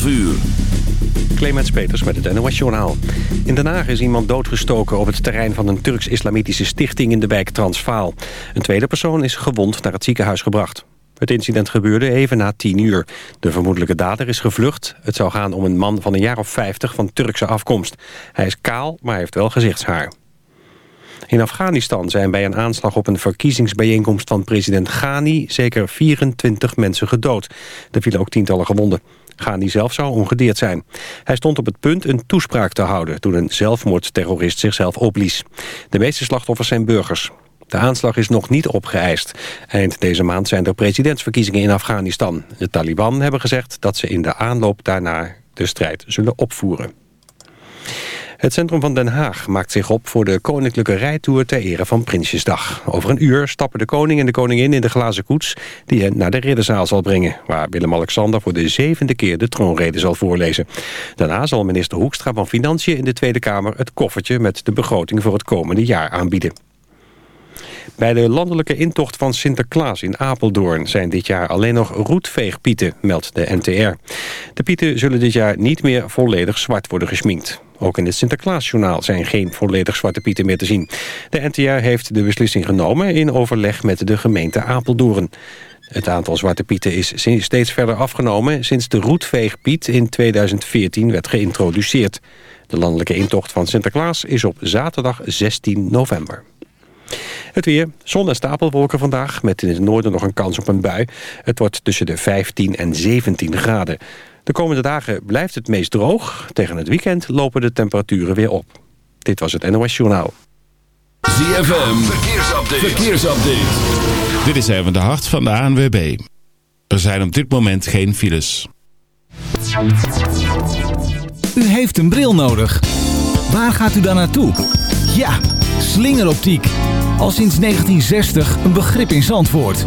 12 uur. Clemens Peters met het NOS Journaal. In Den Haag is iemand doodgestoken op het terrein van een Turks-islamitische stichting in de wijk Transvaal. Een tweede persoon is gewond naar het ziekenhuis gebracht. Het incident gebeurde even na 10 uur. De vermoedelijke dader is gevlucht. Het zou gaan om een man van een jaar of 50 van Turkse afkomst. Hij is kaal, maar heeft wel gezichtshaar. In Afghanistan zijn bij een aanslag op een verkiezingsbijeenkomst van president Ghani zeker 24 mensen gedood. Er vielen ook tientallen gewonden. Ghani zelf zou ongedeerd zijn. Hij stond op het punt een toespraak te houden toen een zelfmoordterrorist zichzelf opblies. De meeste slachtoffers zijn burgers. De aanslag is nog niet opgeëist. Eind deze maand zijn er presidentsverkiezingen in Afghanistan. De Taliban hebben gezegd dat ze in de aanloop daarna de strijd zullen opvoeren. Het centrum van Den Haag maakt zich op voor de koninklijke rijtour ter ere van Prinsjesdag. Over een uur stappen de koning en de koningin in de glazen koets die hen naar de ridderzaal zal brengen, waar Willem-Alexander voor de zevende keer de troonrede zal voorlezen. Daarna zal minister Hoekstra van Financiën in de Tweede Kamer het koffertje met de begroting voor het komende jaar aanbieden. Bij de landelijke intocht van Sinterklaas in Apeldoorn... zijn dit jaar alleen nog roetveegpieten, meldt de NTR. De pieten zullen dit jaar niet meer volledig zwart worden gesminkt. Ook in het Sinterklaasjournaal zijn geen volledig zwarte pieten meer te zien. De NTR heeft de beslissing genomen in overleg met de gemeente Apeldoorn. Het aantal zwarte pieten is steeds verder afgenomen... sinds de roetveegpiet in 2014 werd geïntroduceerd. De landelijke intocht van Sinterklaas is op zaterdag 16 november. Het weer, zon en stapelwolken vandaag... met in het noorden nog een kans op een bui. Het wordt tussen de 15 en 17 graden. De komende dagen blijft het meest droog. Tegen het weekend lopen de temperaturen weer op. Dit was het NOS Journaal. ZFM, verkeersupdate. verkeersupdate. Dit is even de hart van de ANWB. Er zijn op dit moment geen files. U heeft een bril nodig. Waar gaat u dan naartoe? Ja, slingeroptiek. Al sinds 1960 een begrip in Zandvoort.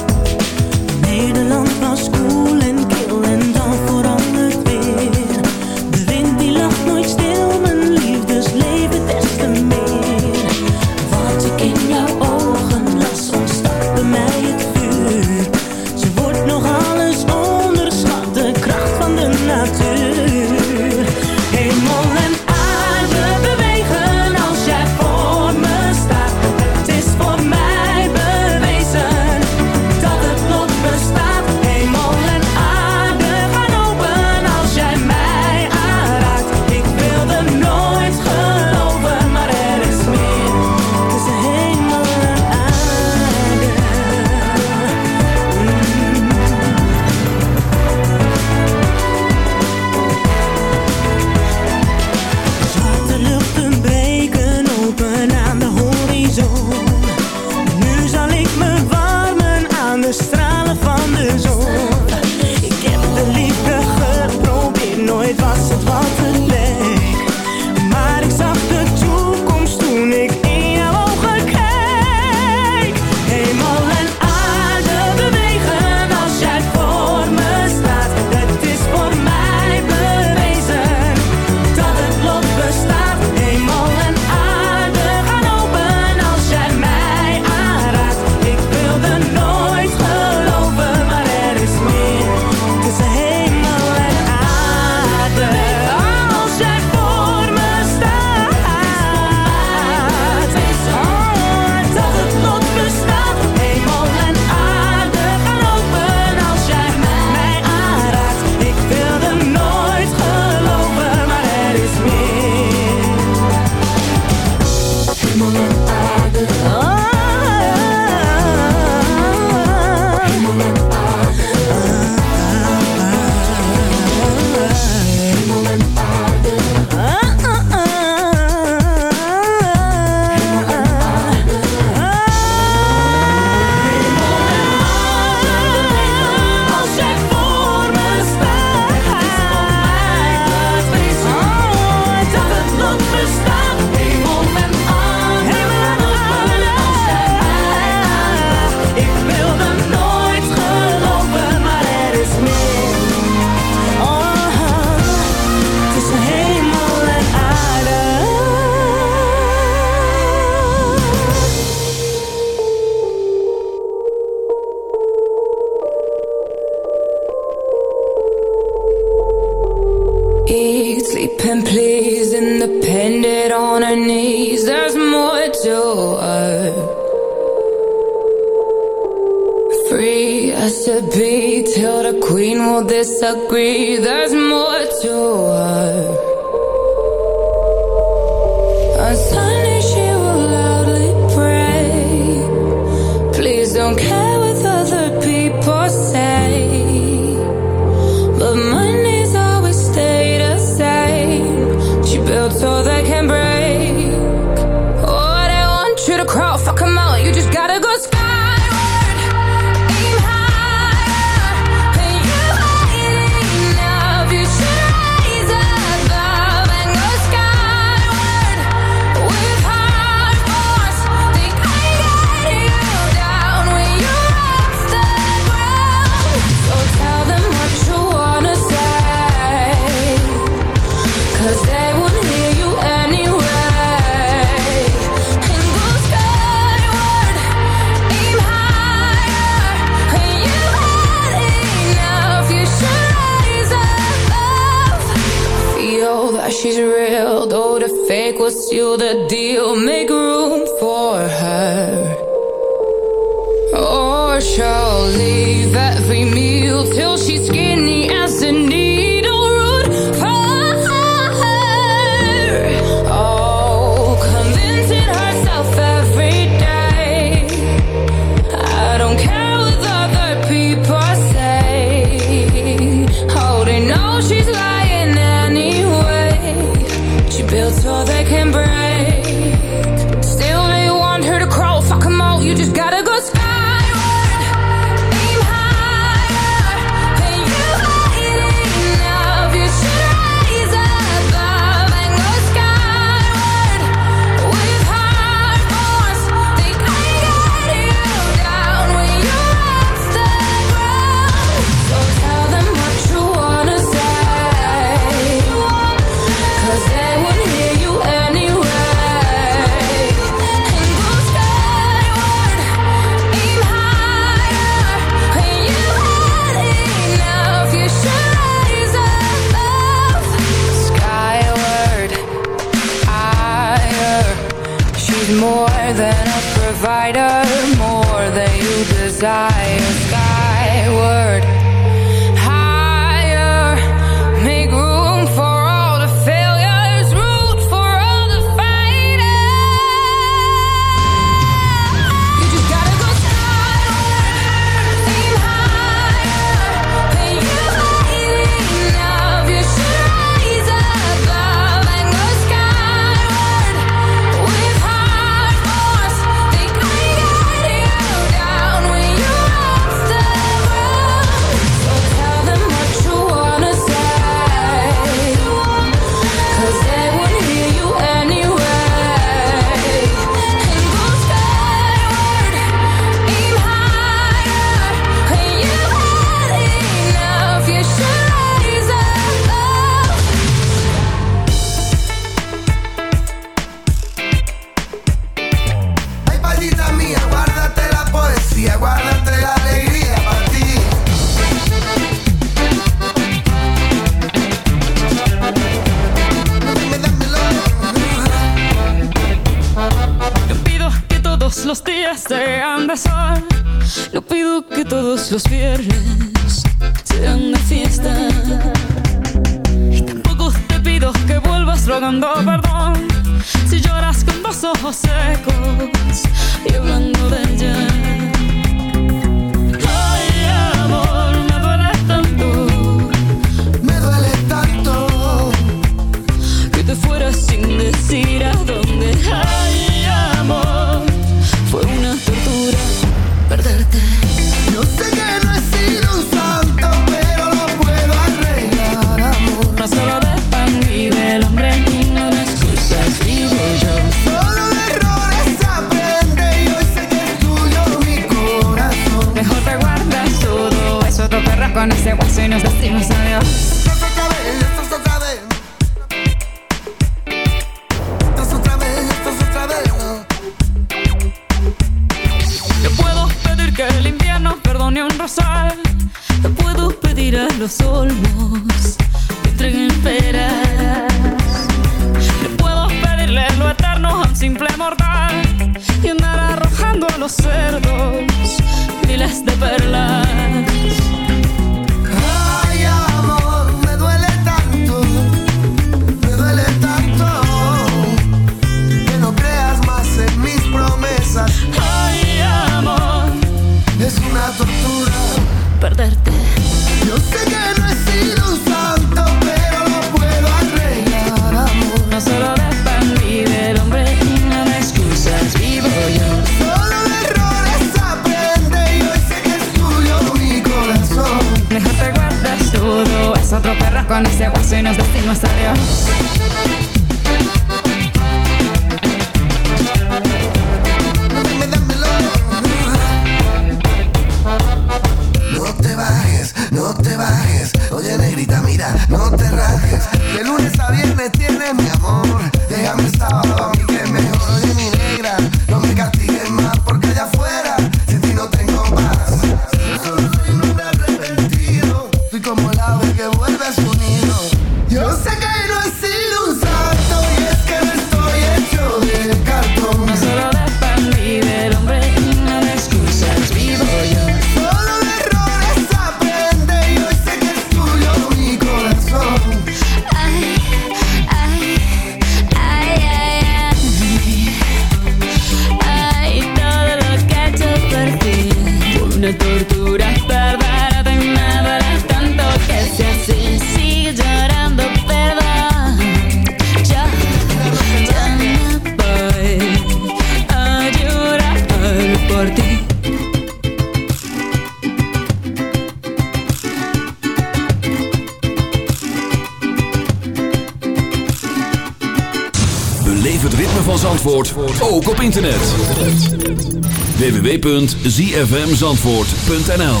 www.zfmzandvoort.nl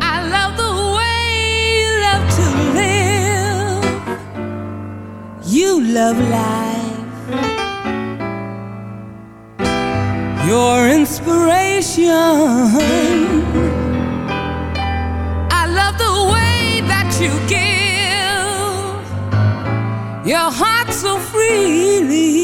I love the way You love life. Your inspiration. I love the way that you give. Your heart so freely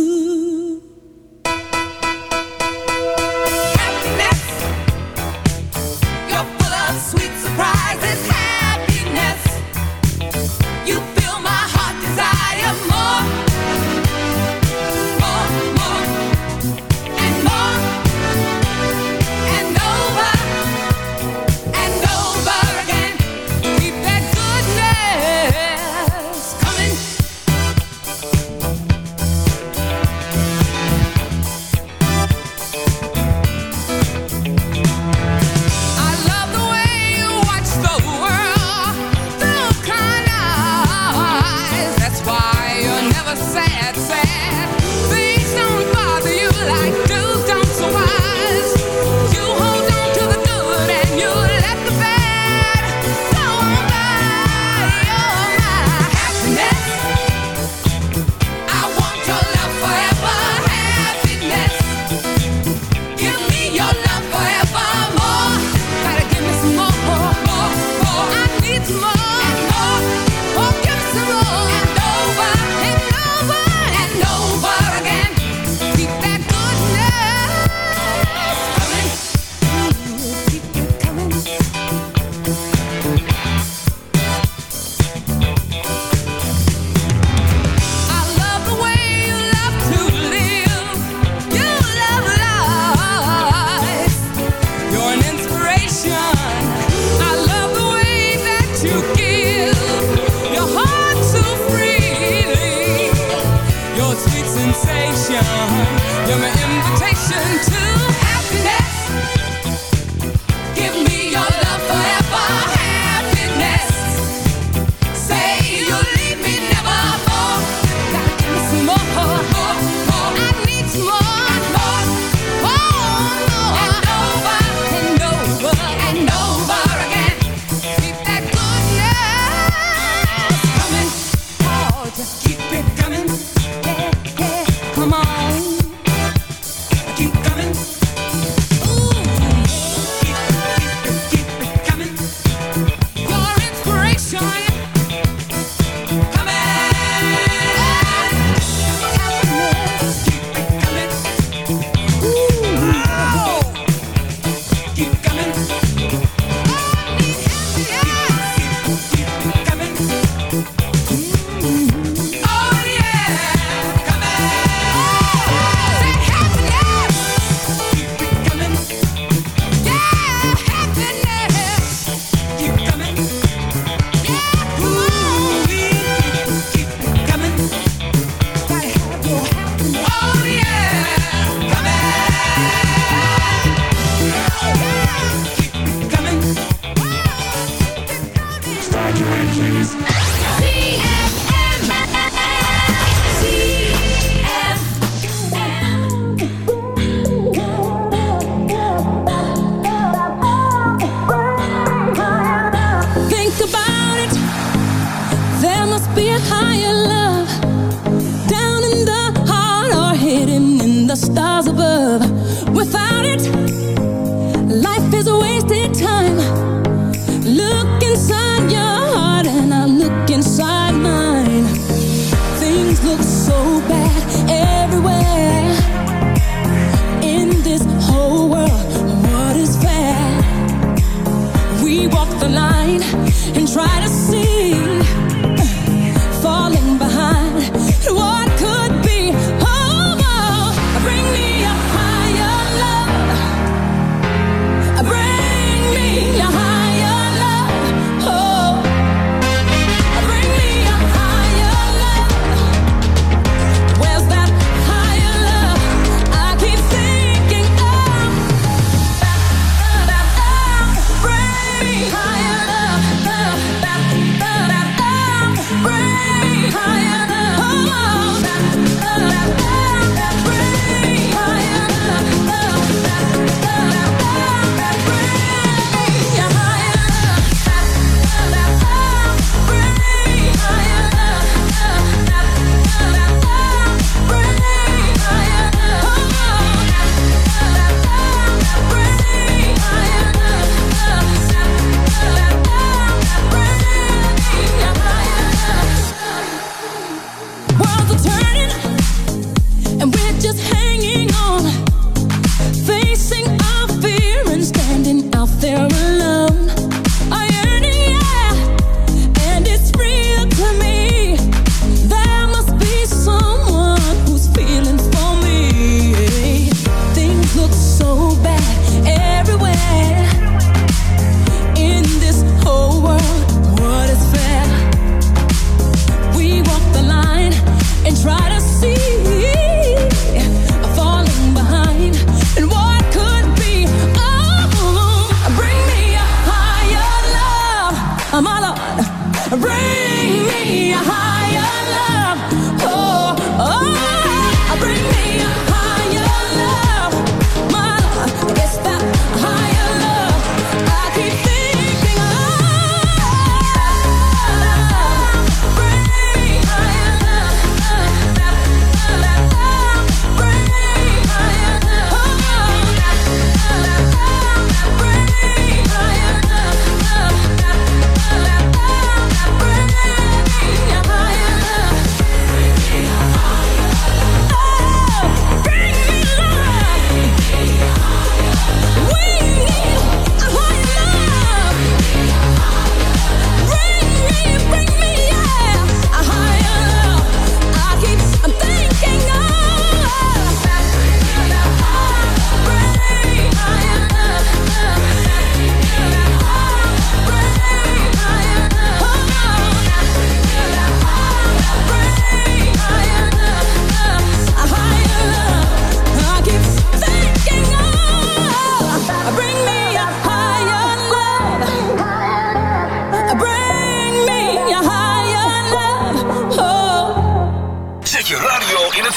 Please.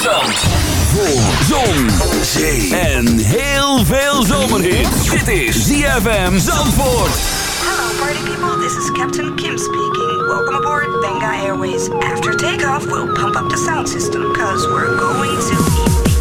Zandvoort. Voor zon, zee en heel veel zomerhit. Dit is ZFM Zandvoort. Hello party people, this is Captain Kim speaking. Welcome aboard Benga Airways. After takeoff, we'll pump up the sound system, cause we're going to...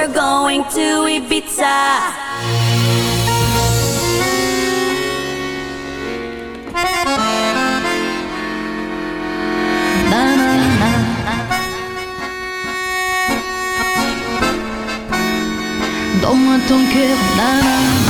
we're going to Ibiza. Dans ton cœur, nanana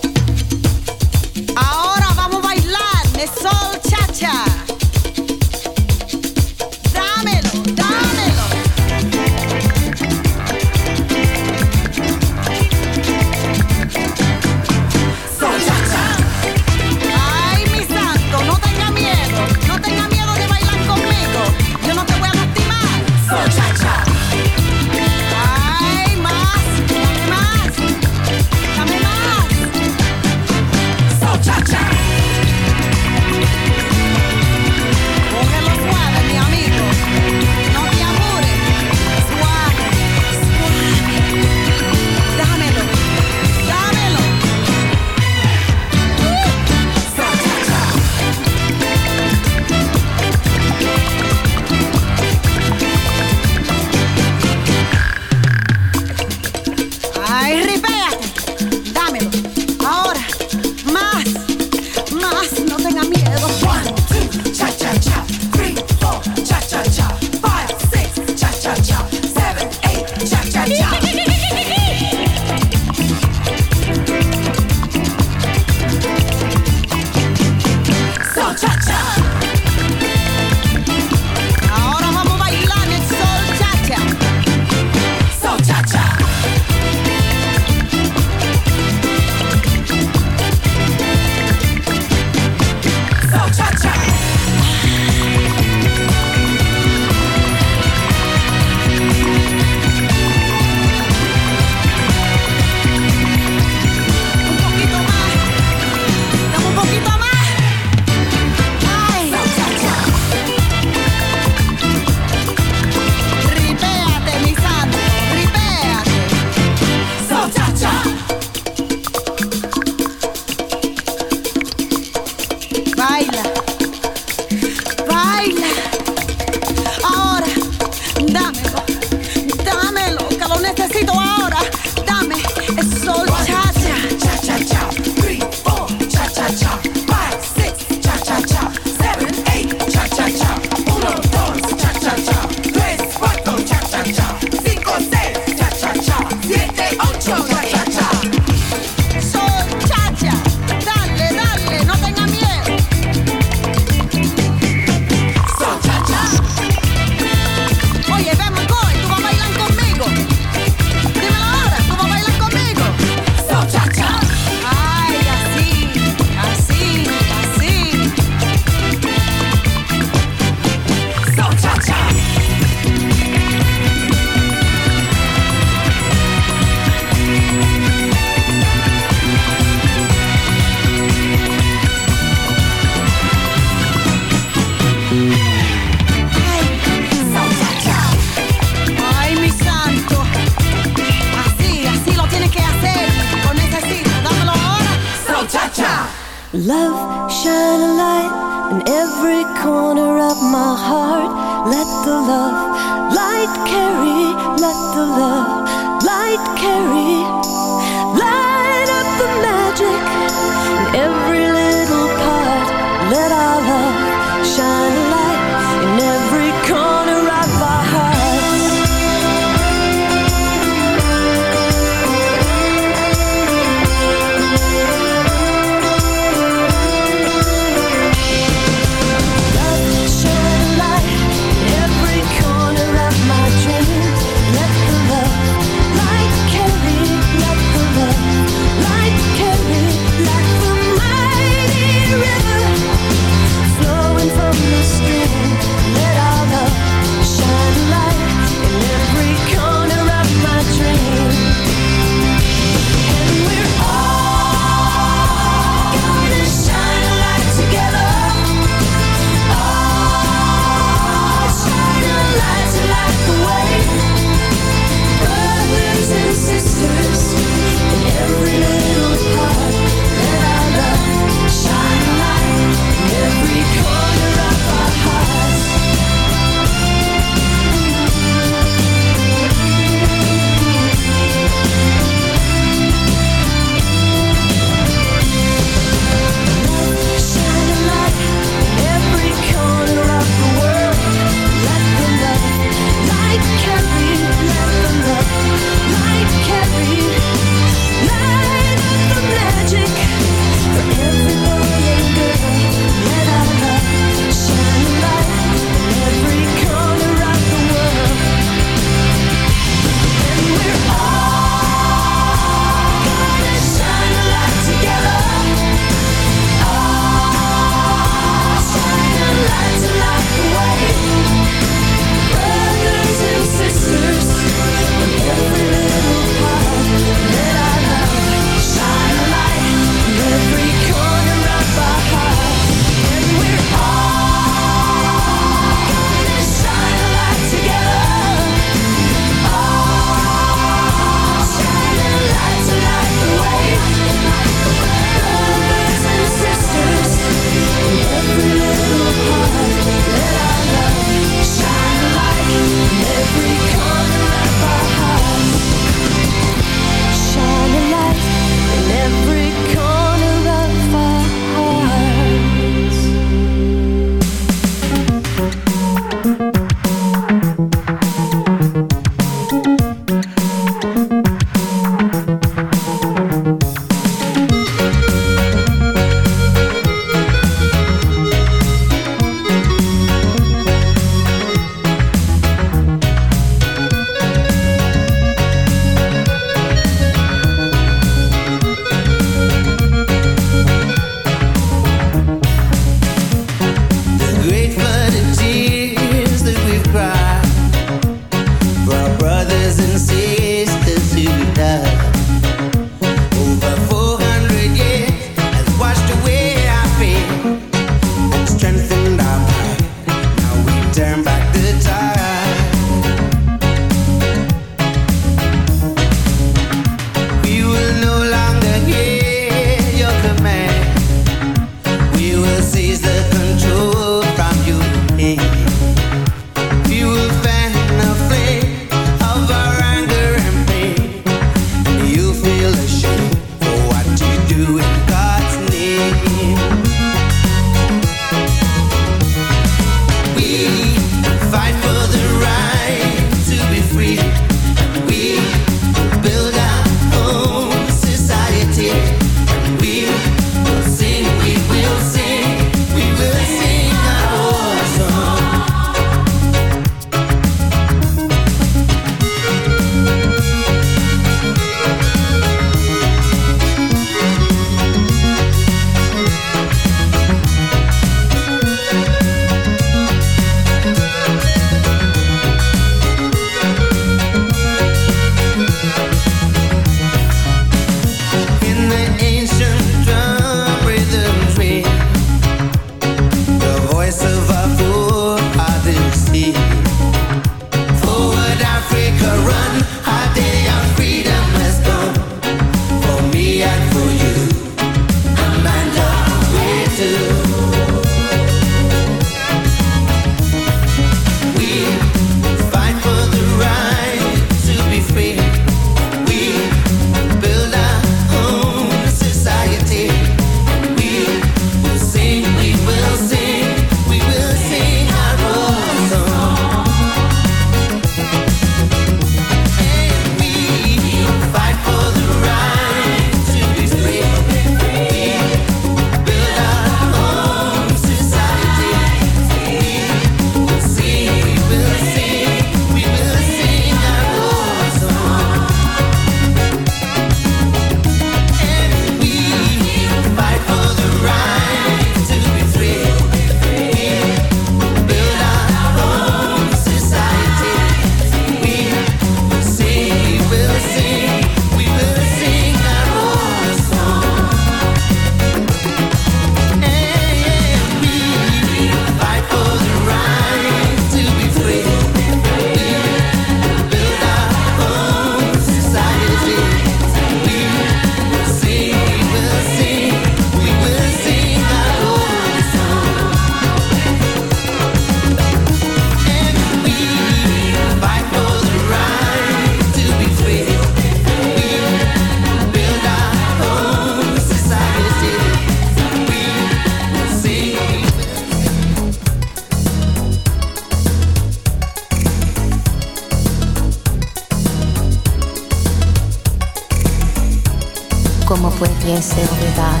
mia seguridad.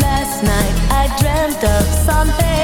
Last night I dreamt of something